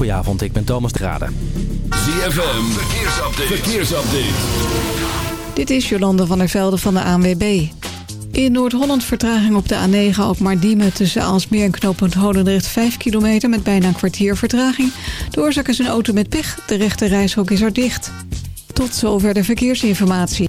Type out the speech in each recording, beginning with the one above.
Goedenavond, ik ben Thomas Drade. ZFM, verkeersupdate. verkeersupdate. Dit is Jolande van der Velde van de ANWB. In Noord-Holland vertraging op de A9 ook maar Diemen tussen Aalsmeer en knooppunt Holendrecht 5 kilometer met bijna een kwartier vertraging. De oorzaak is een auto met pech. De rechte reishok is er dicht. Tot zover de verkeersinformatie.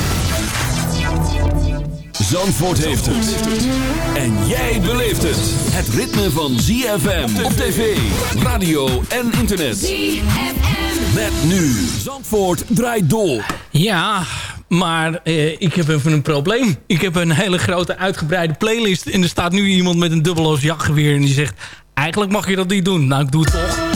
Zandvoort heeft het. En jij beleeft het. Het ritme van ZFM op tv, radio en internet. ZFM. Met nu. Zandvoort draait door. Ja, maar eh, ik heb even een probleem. Ik heb een hele grote uitgebreide playlist. En er staat nu iemand met een dubbeloos jachtgeweer. En die zegt, eigenlijk mag je dat niet doen. Nou, ik doe het toch.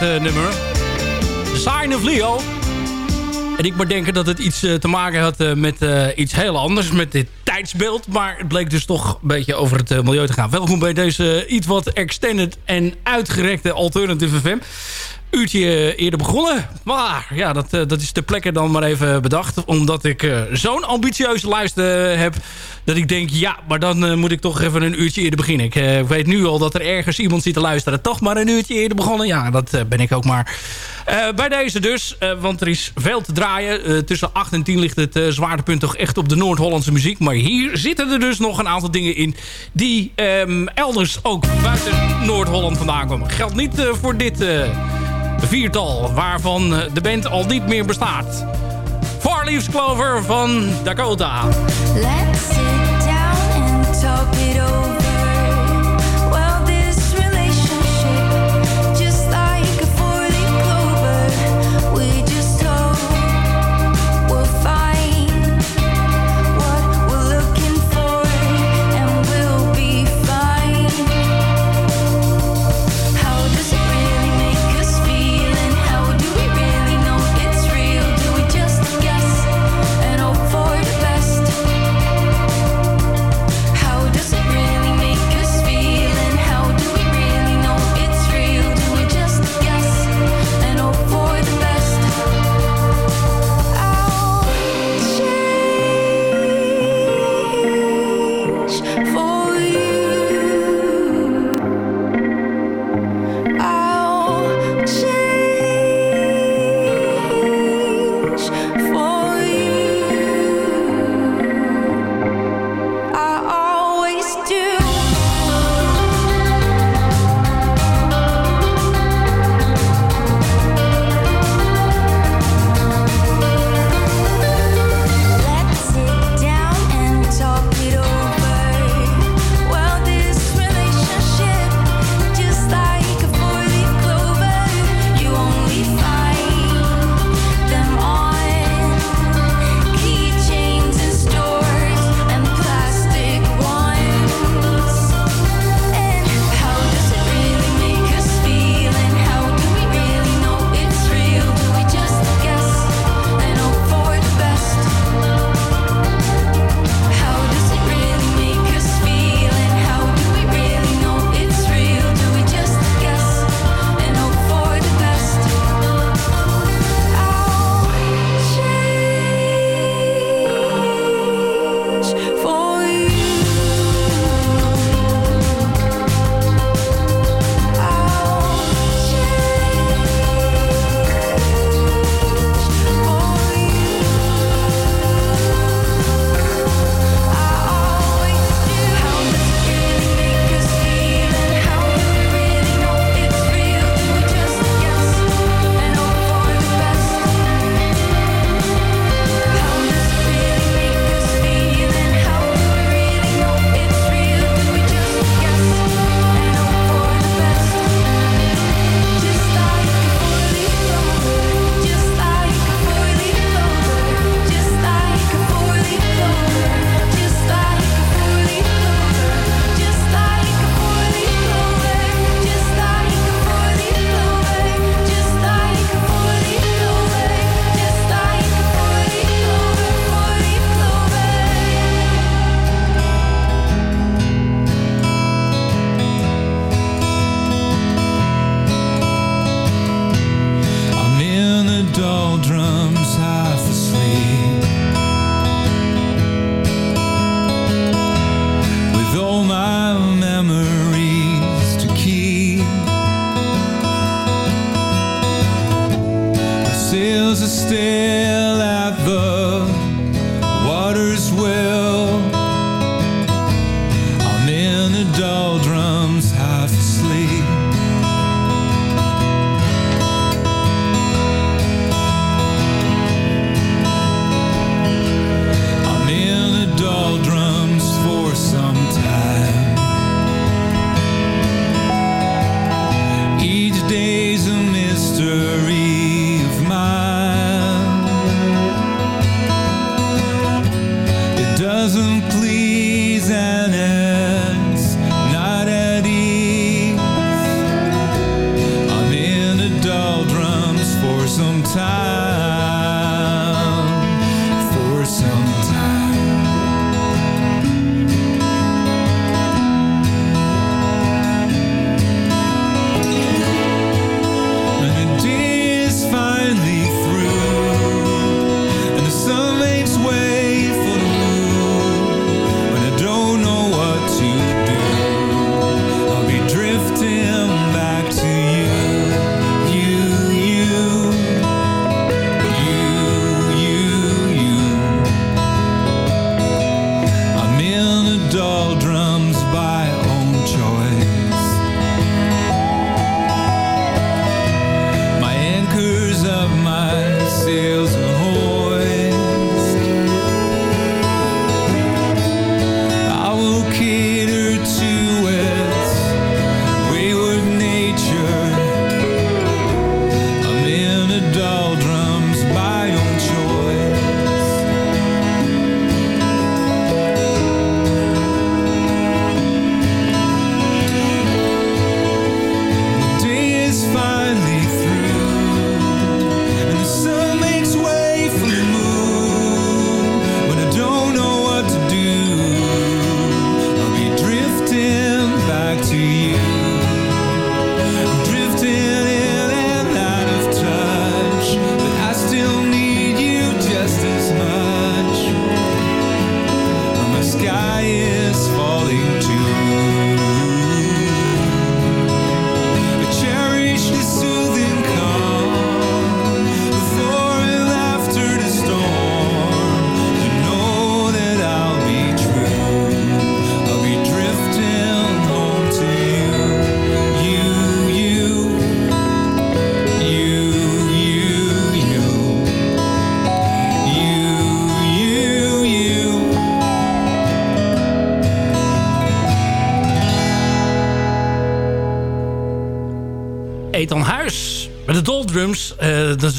Eh, nummer. Sign of Leo. En ik maar denken dat het iets eh, te maken had eh, met iets heel anders. Met dit tijdsbeeld. Maar het bleek dus toch een beetje over het milieu te gaan. Welkom bij deze iets wat extended en uitgerekte Alternative FM. Uurtje eerder begonnen. Maar ja, dat, eh, dat is ter plekke dan maar even bedacht. Omdat ik eh, zo'n ambitieuze lijst eh, heb. Dat ik denk, ja, maar dan eh, moet ik toch even een uurtje eerder beginnen. Ik eh, weet nu al dat er ergens iemand zit te luisteren. Toch maar een uurtje eerder begonnen. Ja, dat eh, ben ik ook maar. Eh, bij deze dus, eh, want er is veel te draaien. Eh, tussen 8 en 10 ligt het eh, zwaartepunt toch echt op de Noord-Hollandse muziek. Maar hier zitten er dus nog een aantal dingen in... die ehm, elders ook buiten Noord-Holland vandaan komen. Geldt niet eh, voor dit eh, viertal... waarvan de band al niet meer bestaat. Leaves Clover van Dakota. Let's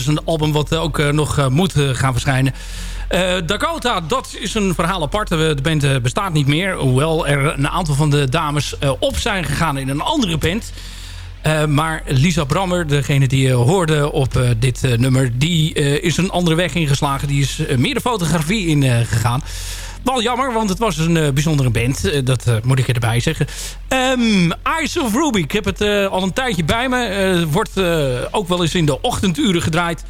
is een album wat ook eh, nog eh, moet eh, gaan verschijnen. Dakota, dat is een verhaal apart. De band bestaat niet meer. Hoewel er een aantal van de dames op zijn gegaan in een andere band. Maar Lisa Brammer, degene die je hoorde op dit nummer... die is een andere weg ingeslagen. Die is meer de fotografie ingegaan. gegaan. Wel jammer, want het was dus een eh, bijzondere band. Eh, dat eh, moet ik erbij zeggen. Ehm, um, Eyes of Ruby. Ik heb het al een tijdje bij me. wordt ook wel eens in de ochtenduren gedraaid.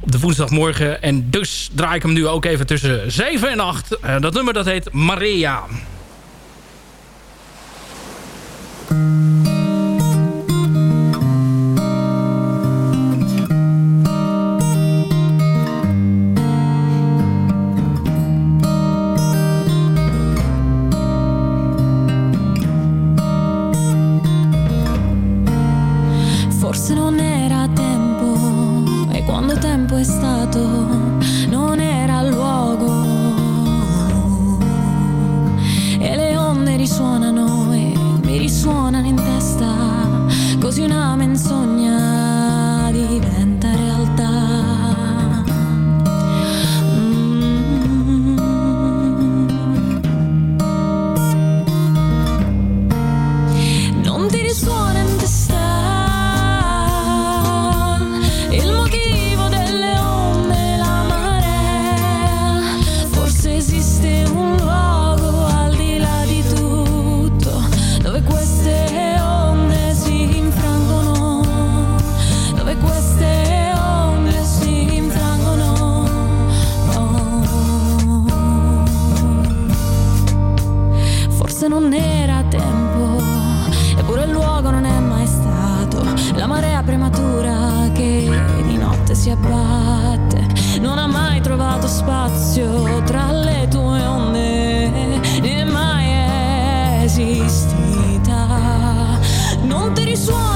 Op de woensdagmorgen. En dus draai ik hem nu ook even tussen 7 en 8. dat nummer dat heet Maria. esistita. Non ti risuona.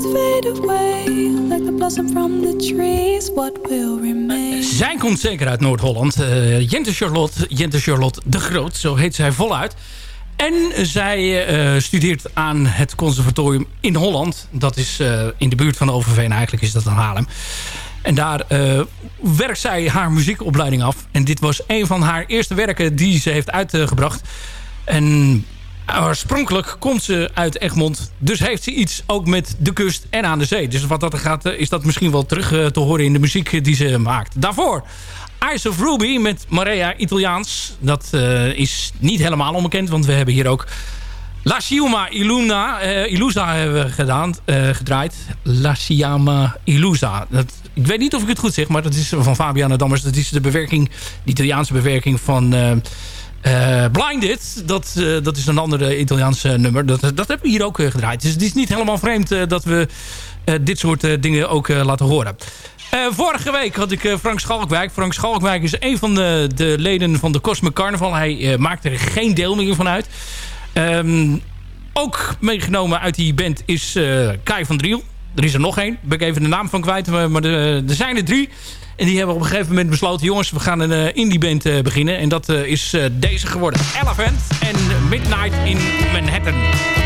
fade away, like the blossom from the trees, what will remain? Zij komt zeker uit Noord-Holland. Eh Jente Charlotte, Jente Charlotte de Groot, zo heet zij voluit. En zij eh, studeert aan het conservatorium in Holland. Dat is eh, in de buurt van Overveen, eigenlijk is dat in Haarlem. En daar werkt zij haar muziekopleiding af. En dit was een van haar eerste werken die ze heeft uitgebracht. En oorspronkelijk komt ze uit Egmond. Dus heeft ze iets ook met de kust en aan de zee. Dus wat dat er gaat, eh, is dat misschien wel terug eh, te horen in de muziek die ze maakt. Daarvoor Eyes of Ruby met Maria Italiaans. Dat eh, is niet helemaal onbekend, want we hebben hier ook... La eh, Illusa hebben gedaan, eh, gedraaid. La Illusa. Dat, ik weet niet of ik het goed zeg, maar dat is van Fabiana Dammers. Dat is de bewerking, de Italiaanse bewerking van... eh, Blinded, dat, eh, dat is een andere Italiaanse nummer. Dat, dat hebben we hier ook eh, gedraaid. Dus het is niet helemaal vreemd dat we dit soort dingen ook laten horen. Vorige week had ik Frank Schalkwijk. Frank Schalkwijk is een van de, de leden van de Cosmic Carnival. Hij maakt er geen deel meer van uit. Ehm, ook meegenomen uit die band is Kai van Driel. Er is er nog één. Ben ik even de naam van kwijt. Maar er zijn er drie. En die hebben op een gegeven moment besloten... jongens, we gaan een eh, indie band eh, beginnen. En dat eh, is deze geworden. Elephant en Midnight in Manhattan.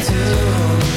And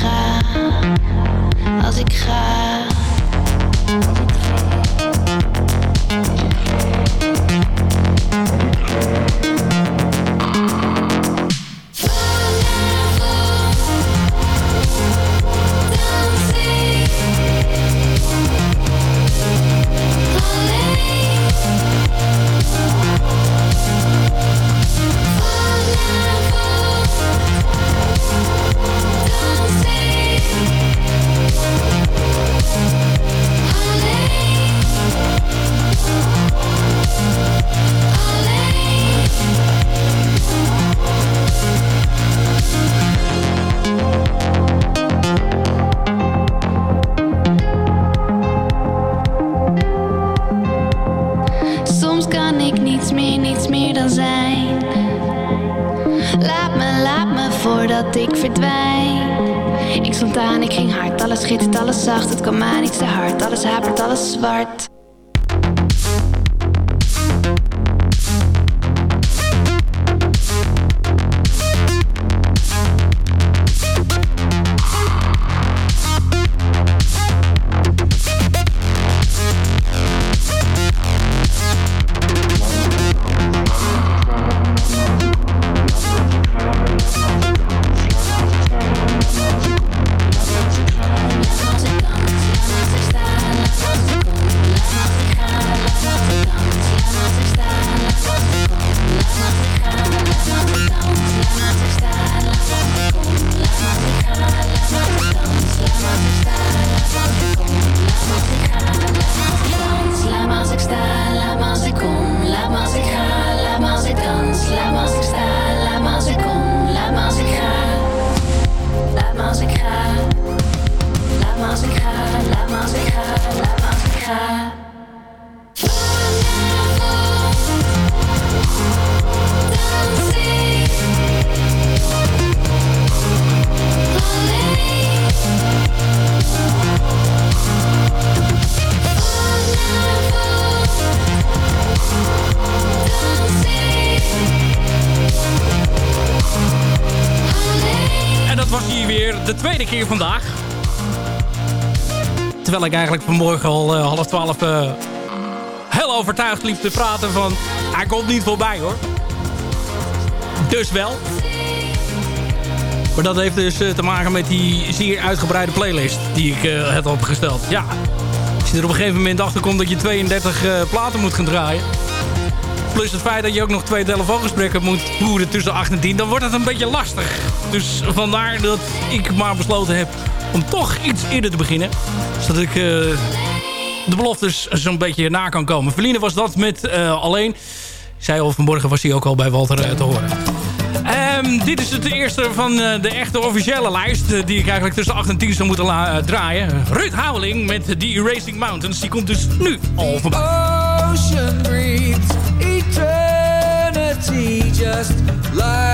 Als vandaag. Terwijl ik eigenlijk vanmorgen al eh, half twaalf eh, heel overtuigd liep te praten van... Hij komt niet voorbij hoor. Dus wel. Maar dat heeft dus eh, te maken met die zeer uitgebreide playlist die ik heb opgesteld. Ja, als je er op een gegeven moment achter komt dat je 32 eh, platen moet gaan draaien... Plus het feit dat je ook nog twee telefoongesprekken moet voeren tussen 8 en 10. Dan wordt het een beetje lastig. Dus vandaar dat ik maar besloten heb om toch iets eerder te beginnen. Zodat ik eh, de beloftes zo'n beetje na kan komen. Verline was dat met eh, alleen. Ik zei al, vanmorgen was hij ook al bij Walter eh, te horen. Ehm, dit is het eerste van de echte officiële lijst... die ik eigenlijk tussen 8 en 10 zou moeten draaien. Ruud Houweling met The Erasing Mountains. Die komt dus nu al voorbij. ocean just like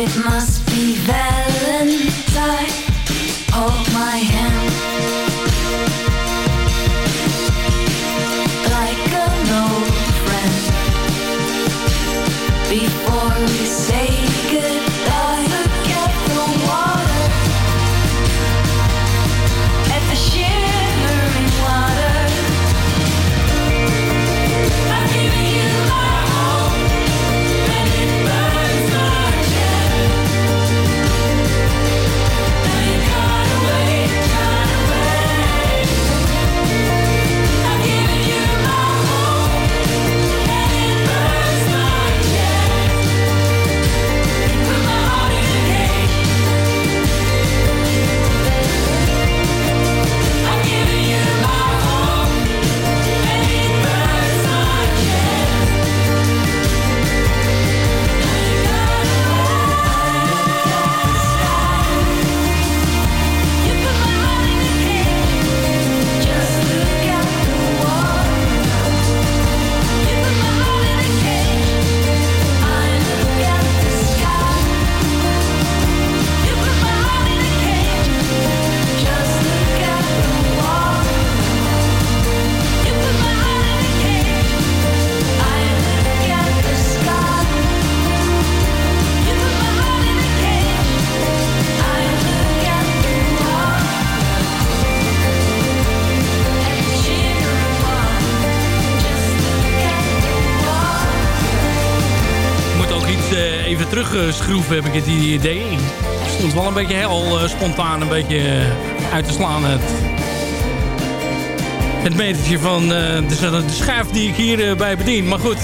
It must Eh, even terugschroeven, heb ik het idee. Het stond wel een beetje heel eh, spontaan een beetje eh, uit te slaan. Het, het metertje van de, de die ik hier eh, bij bedien. Maar goed,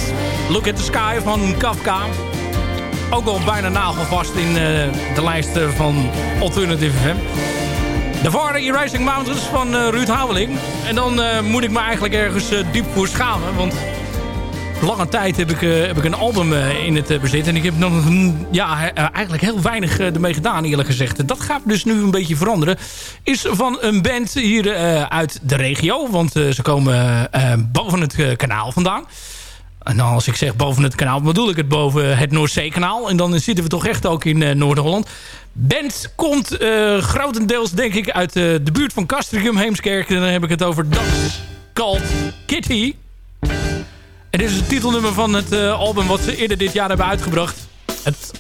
Look at the Sky van Kafka. Ook al bijna nagelvast in de lijst van Alternative FM. Daarvoor Erasing Mountains van Ruud Houweling. En dan moet ik me eigenlijk ergens diep voor schamen. Want lange tijd heb ik, eh, heb ik een album eh, in het eh, bezit. En ik heb nog mm, ja, eigenlijk heel weinig ermee gedaan eerlijk gezegd. Dat gaat dus nu een beetje veranderen. Is van een band hier uit de regio. Want ze komen boven het kanaal vandaan. En dan als ik zeg boven het kanaal, bedoel ik het boven het Noordzeekanaal. En dan zitten we toch echt ook in eh, Noord-Holland. Band komt grotendeels denk ik uit de buurt van Castricum, Heemskerk. En dan heb ik het over That's Called Kitty. En dit is het titelnummer van het eh, album wat ze eerder dit jaar hebben uitgebracht. Het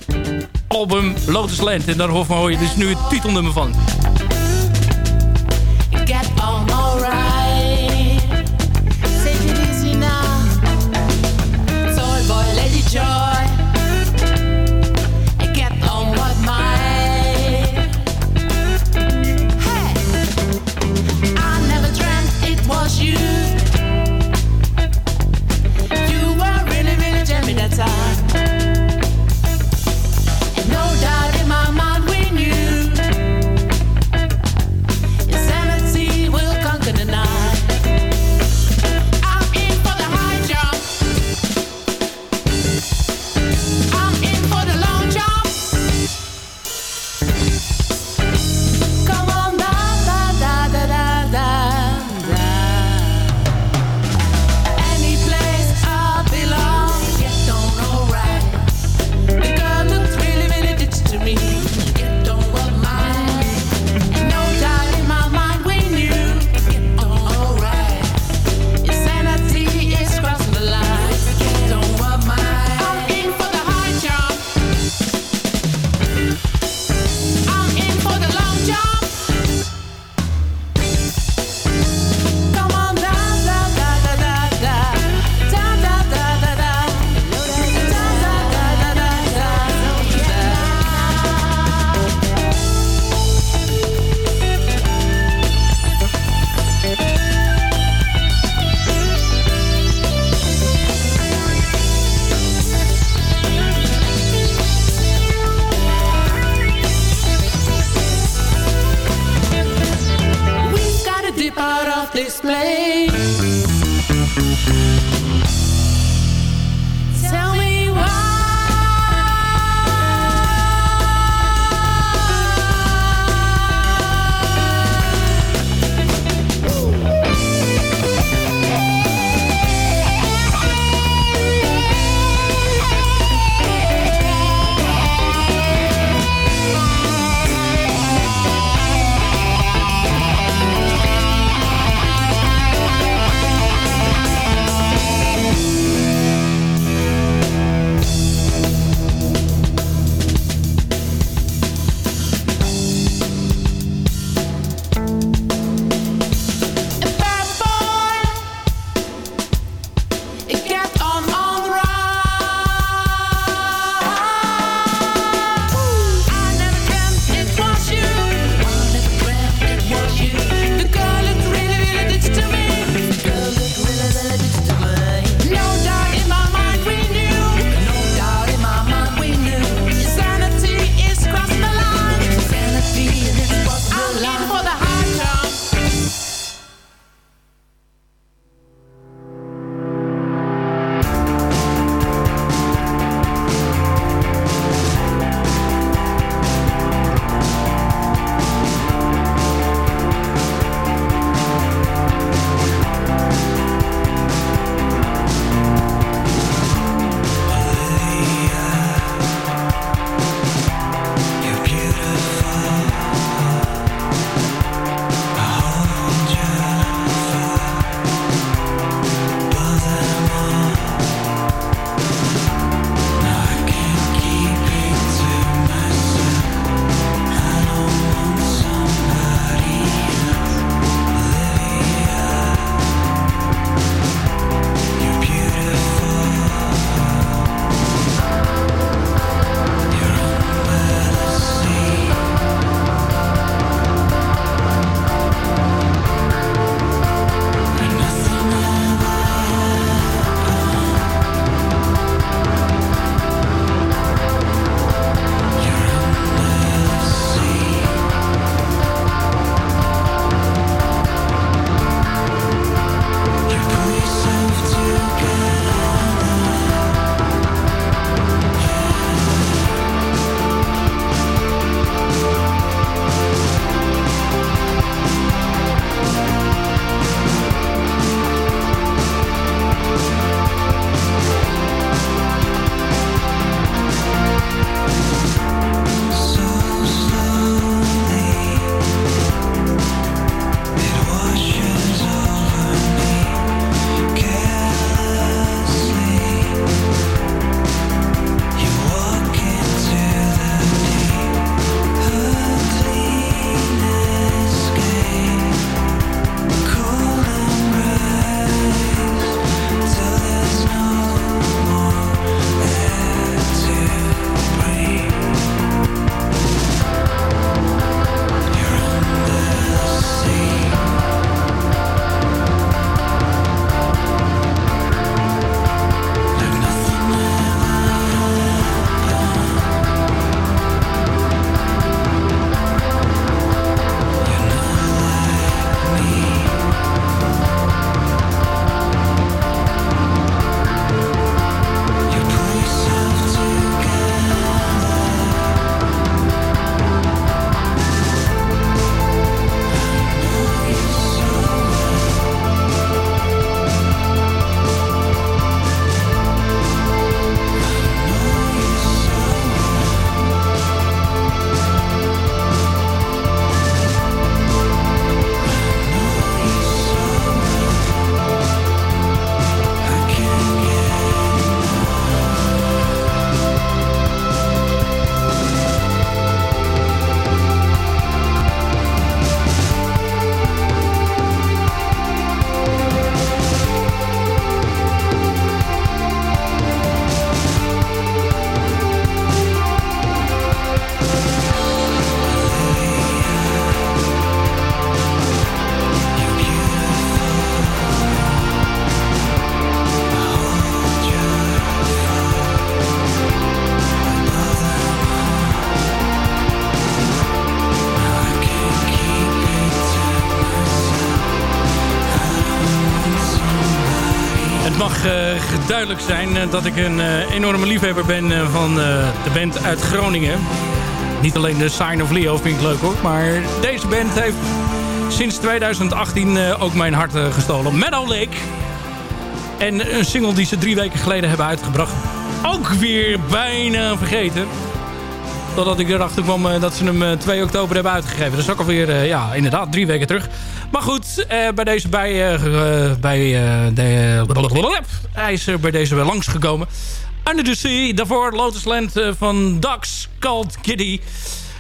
album Lotus Land. En daar hoor je dus nu het titelnummer van. Duidelijk zijn eh, dat ik een eh, enorme liefhebber ben eh, van de band uit Groningen. Niet alleen de Sign of Leo vind ik leuk hoor. Maar deze band heeft sinds 2018 eh, ook mijn hart gestolen. Meadow Lake. En een single die ze drie weken geleden hebben uitgebracht. Ook weer bijna vergeten. Totdat ik erachter kwam dat ze hem eh, 2 oktober hebben uitgegeven. Dat is ook alweer, ja, inderdaad, drie weken terug. Maar goed, eh, bij deze bij... eh, eh, bij de, is er bij deze weer langsgekomen. Under the Sea, daarvoor Lotusland van Ducks, Called Kitty.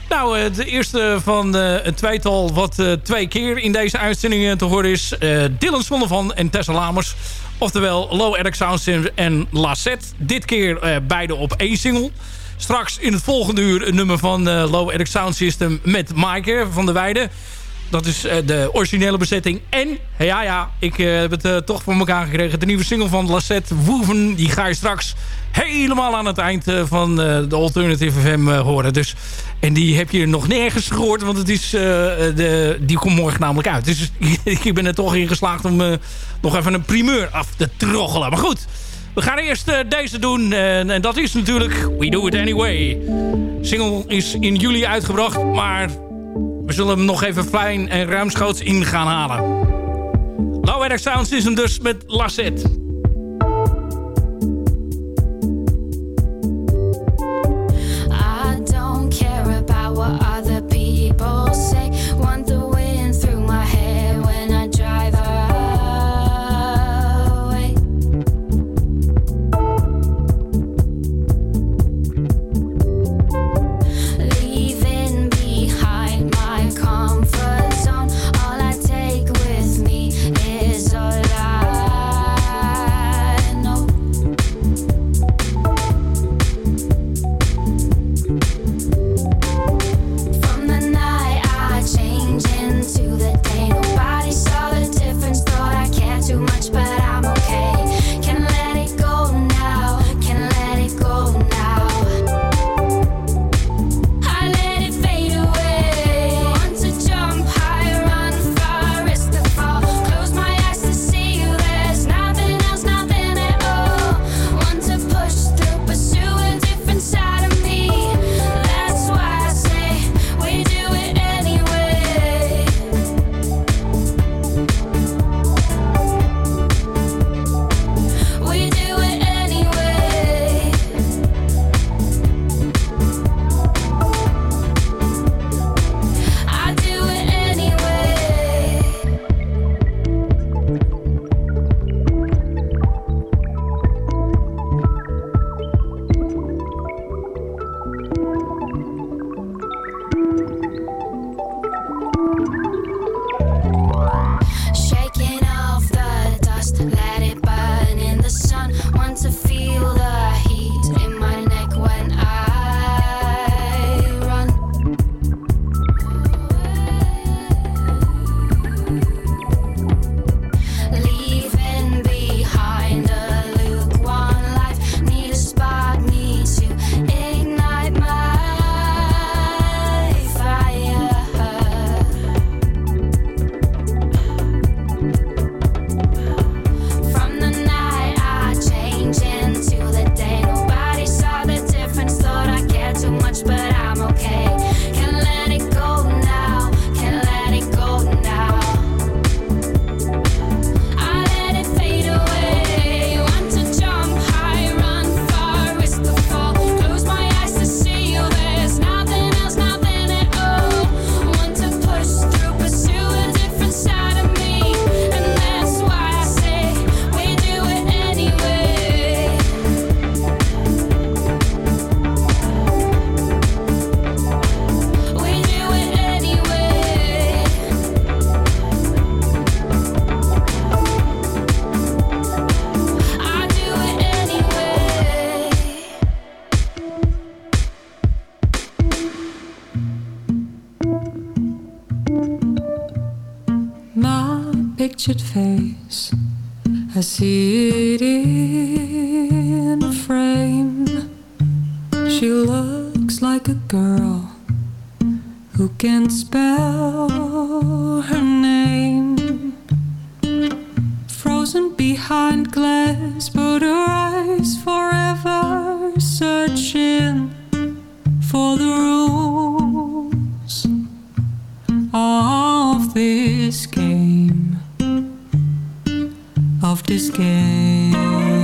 Nou, de eerste van het tweetal wat twee keer in deze uitzending eh, te horen is. Dylan Zonnevan en Tessa Lamers. Oftewel Low Eric Sound en Lassette. Dit keer beide op één single. Straks in het volgende uur een nummer van Low Eric Sound System met Maaike van der Weijden. Dat is eh, de originele bezetting. En, ja ja, ik eh, heb het eh, toch voor elkaar gekregen. De nieuwe single van Lassette Woeven, die ga je straks helemaal aan het eind van de Alternative FM horen. Dus, en die heb je nog nergens gehoord, want het is, de, die komt morgen namelijk uit. Dus ik ben er toch in geslaagd om nog even een primeur af te troggelen. Maar goed, we gaan eerst deze doen. En, en dat is natuurlijk We Do It Anyway. single is in juli uitgebracht, maar we zullen hem nog even fijn en ruimschoots in gaan halen. Low Eric Sound System dus met Lassette. pictured face. I see it in a frame. She looks like a girl who can't spell her name. Frozen behind glass, but her eyes forever searching for the rules of this game of this game.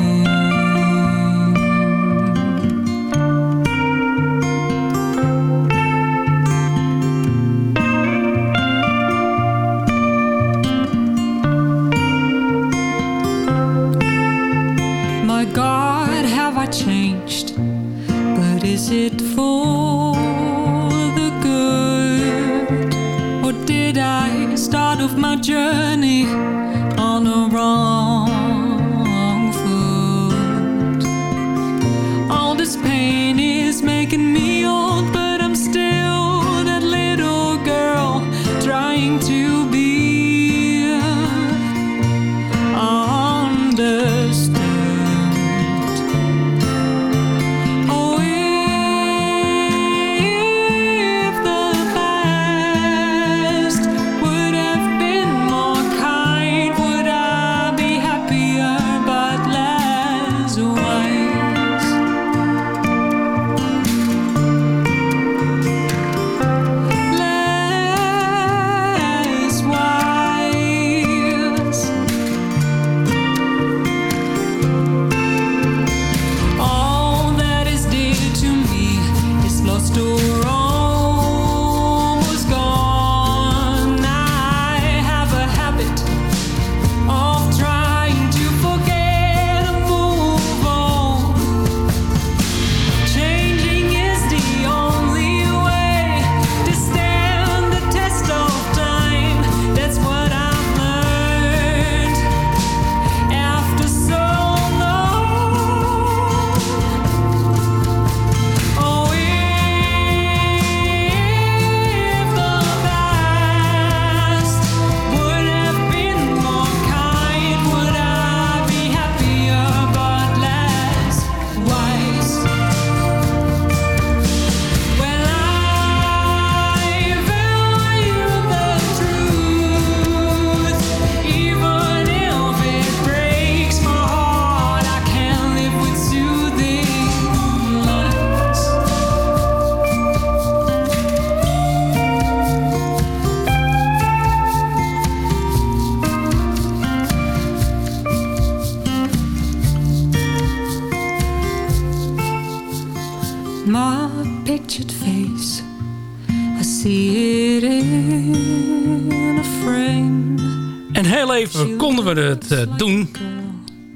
Het eh, doen.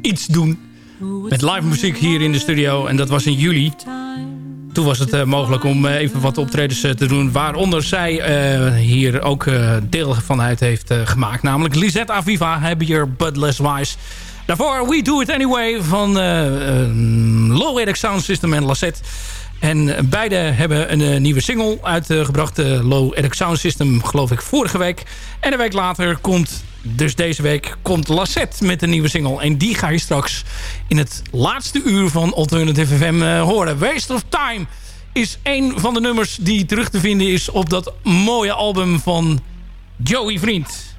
Iets doen. Met live muziek hier in de studio. En dat was in juli. Toen was het eh, mogelijk om eh, even wat optredens te doen. Waaronder zij hier ook deel van uit heeft gemaakt. Namelijk Lisette Aviva, Happier But Less Wise. Daarvoor We Do It Anyway van eh, Low Eric Sound System en Lassette. En eh, beide hebben een eh, nieuwe single uitgebracht. eh, Low Eric Sound System geloof ik vorige week. En een week later komt, dus deze week, komt Lassette met een nieuwe single. En die ga je straks in het laatste uur van Alternative FM horen. Waste of Time is een van de nummers die terug te vinden is op dat mooie album van Joey Vriend.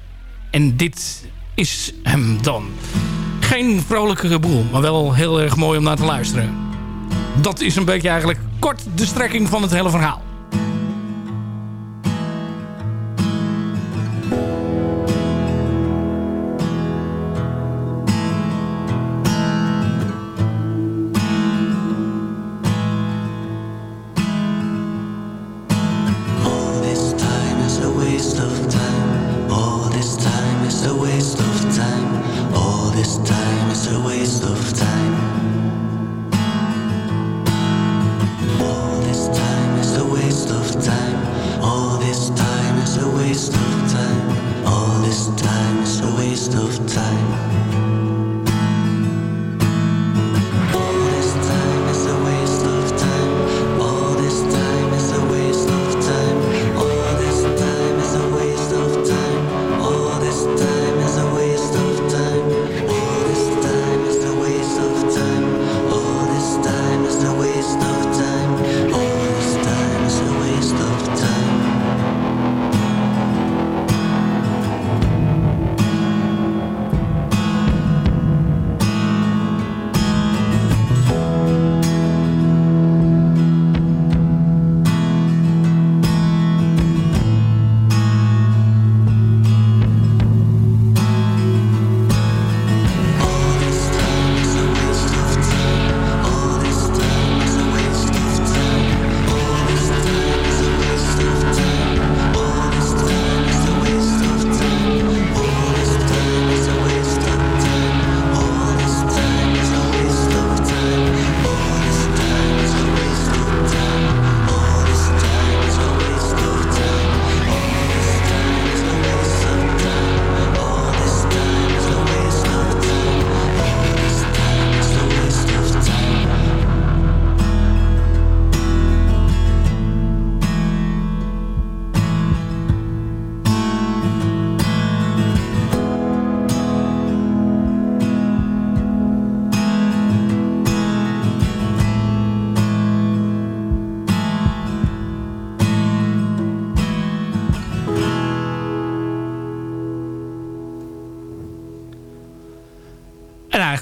En dit is hem dan. Geen vrolijke boel, maar wel heel erg mooi om naar te luisteren. Dat is een beetje eigenlijk kort de strekking van het hele verhaal.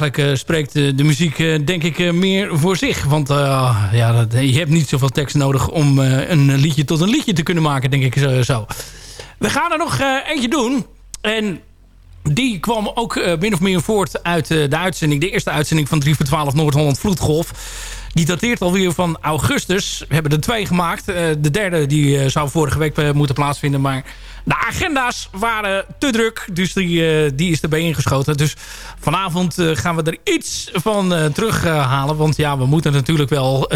Eh, spreekt de muziek eh, denk ik eh, meer voor zich. Want ja, dat- je hebt niet zoveel tekst nodig om een liedje tot een liedje te kunnen maken, denk ik zo. We gaan er nog eentje doen. En die kwam ook min of meer voort uit de uitzending. De eerste uitzending van 3 voor 12 Noord-Holland Vloedgolf. Die dateert alweer van augustus. We hebben er twee gemaakt. Eh, de derde die, eh, zou vorige week eh, moeten plaatsvinden. Maar de agenda's waren te druk. Dus die, die is erbij ingeschoten. Dus vanavond gaan we er iets van terughalen. want ja, we moeten natuurlijk wel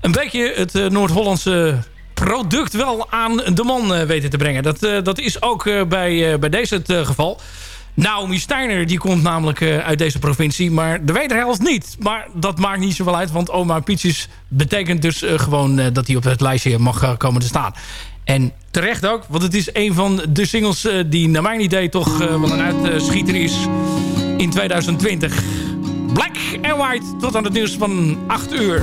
een beetje het Noord-Hollandse product wel aan de man weten te brengen. Dat, dat is ook bij, bij deze het geval. Naomi Steiner die komt namelijk eh, uit deze provincie, maar de wederhelft niet. Maar dat maakt niet zoveel uit, want Oma Pietjes betekent dus eh, gewoon eh, dat hij op het lijstje mag komen te staan. En terecht ook, want het is een van de singles die naar mijn idee toch wel een uitschieter is in 2020. Black and White tot aan het nieuws van 8 uur.